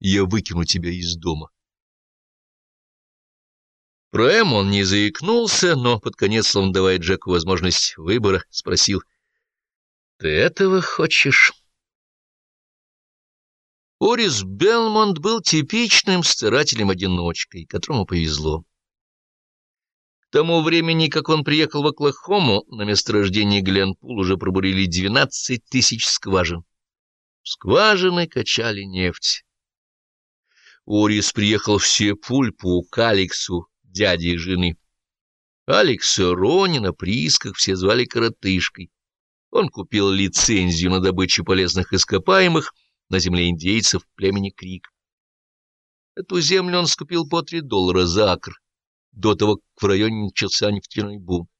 я выкину тебя из дома. Про Эм он не заикнулся, но под конец, словно давая Джеку возможность выбора, спросил, «Ты этого хочешь?» Орис Белмонт был типичным старателем-одиночкой, которому повезло. К тому времени, как он приехал в Оклахому, на месторождении Гленпул уже пробурили 12 тысяч скважин. Скважины качали нефть. Орис приехал в Сепульпу к Алексу, дяде жены. Алекса Рони на приисках все звали коротышкой. Он купил лицензию на добычу полезных ископаемых на земле индейцев племени Крик. Эту землю он скупил по три доллара за акр до того, как в районе начался нефтяной бум.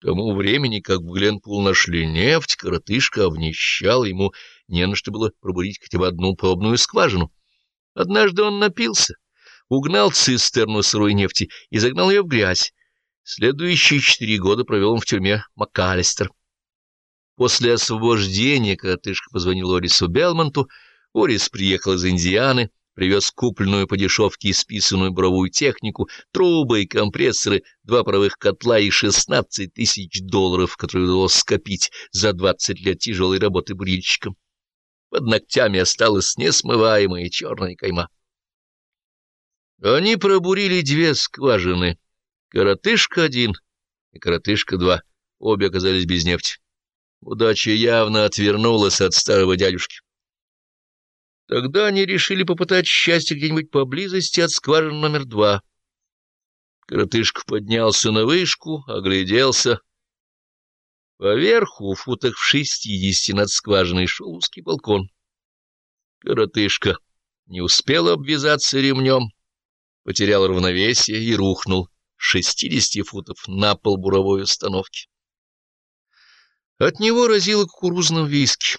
К тому времени, как в Гленпул нашли нефть, коротышка обнищал, ему не на что было пробурить хотя бы одну пробную скважину. Однажды он напился, угнал цистерну сырой нефти и загнал ее в грязь. Следующие четыре года провел он в тюрьме МакАлистер. После освобождения коротышка позвонил Орису Белмонту, Орис приехал из Индианы, привез купленную по дешевке и списанную буровую технику, трубы и компрессоры, два паровых котла и 16 тысяч долларов, которые удалось скопить за 20 лет тяжелой работы бурильщиком. Под ногтями осталась несмываемая черная кайма. Они пробурили две скважины, коротышка-1 и коротышка-2, обе оказались без нефти. Удача явно отвернулась от старого дядюшки. Тогда они решили попытать счастье где-нибудь поблизости от скважины номер два. Коротышка поднялся на вышку, огляделся. Поверху, футах в шестидесяти над скважиной, шел узкий балкон. Коротышка не успел обвязаться ремнем, потерял равновесие и рухнул шестидесяти футов на пол буровой установки. От него разило кукурузным виски.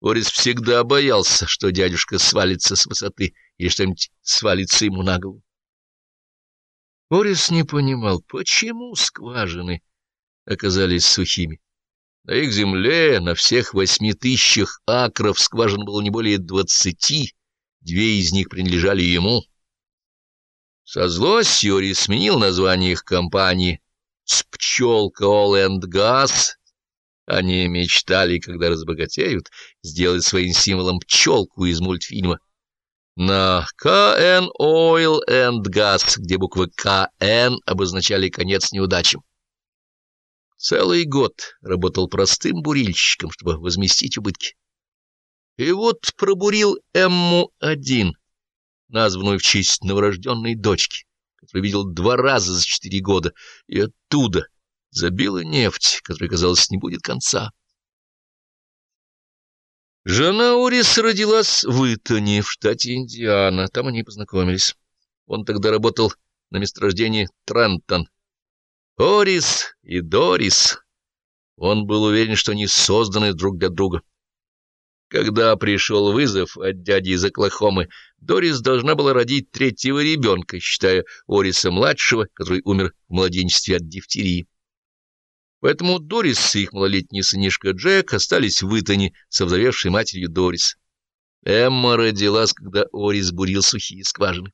Орис всегда боялся, что дядюшка свалится с высоты или что-нибудь свалится ему на голову. Орис не понимал, почему скважины оказались сухими. На их земле, на всех восьми тысячах акров, скважин было не более двадцати, две из них принадлежали ему. Со злостью Орис сменил название их компании с «Пчелка and Gas» Они мечтали, когда разбогатеют, сделать своим символом пчелку из мультфильма. На КН Oil and Gas, где буквы КН обозначали конец неудачам. Целый год работал простым бурильщиком, чтобы возместить убытки. И вот пробурил Эмму-1, названную в честь новорожденной дочки, которую видел два раза за четыре года, и оттуда забила нефть, которой, казалось, не будет конца. Жена Орис родилась в Итоне, в штате Индиана. Там они познакомились. Он тогда работал на месторождении Трентон. Орис и Дорис. Он был уверен, что они созданы друг для друга. Когда пришел вызов от дяди из Оклахомы, Дорис должна была родить третьего ребенка, считая Ориса-младшего, который умер в младенчестве от дифтерии. Поэтому Дорис и их малолетний сынишка Джек остались в Итоне вдовевшей матерью Дорис. Эмма родилась, когда Орис бурил сухие скважины.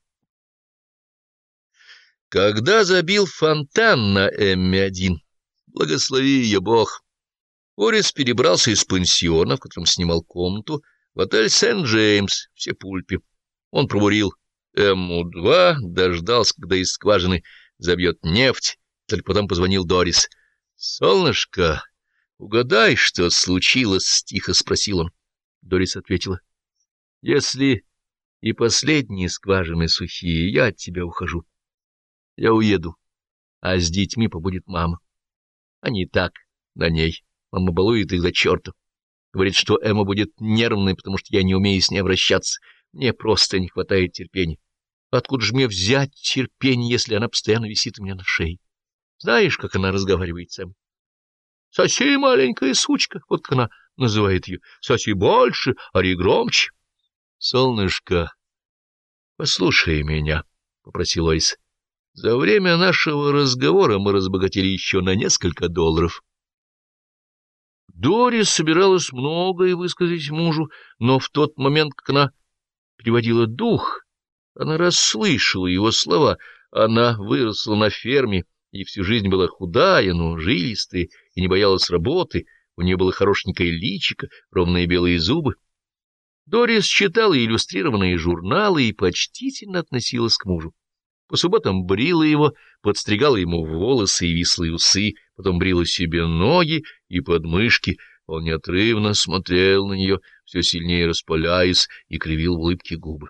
Когда забил фонтан на Эмме-1, благослови ее Бог, Орис перебрался из пансиона, в котором снимал комнату, в отель Сент-Джеймс в Сепульпе. Он пробурил Эмму-2, дождался, когда из скважины забьет нефть, только потом позвонил Дорис — «Солнышко, угадай, что случилось?» — тихо спросил он. Дорис ответила. «Если и последние скважины сухие, я от тебя ухожу. Я уеду, а с детьми побудет мама. Они так, на ней. Мама балует их до черта. Говорит, что Эмма будет нервной, потому что я не умею с ней обращаться. Мне просто не хватает терпения. Откуда же мне взять терпение, если она постоянно висит у меня на шее? Знаешь, как она разговаривает со мной? Соси, маленькая сучка, вот как она называет ее. Соси больше, ори громче. Солнышко, послушай меня, — попросил Ойс. За время нашего разговора мы разбогатели еще на несколько долларов. Дори собиралась многое высказать мужу, но в тот момент, как она переводила дух. Она расслышала его слова. Она выросла на ферме и всю жизнь была худая, но жилистая и не боялась работы. У нее было хорошенькое личико, ровные белые зубы. Дорис читала иллюстрированные журналы и почтительно относилась к мужу. По субботам брила его, подстригала ему волосы и вислые усы, потом брила себе ноги и подмышки. Он неотрывно смотрел на нее, все сильнее распаляясь, и кривил в улыбке губы.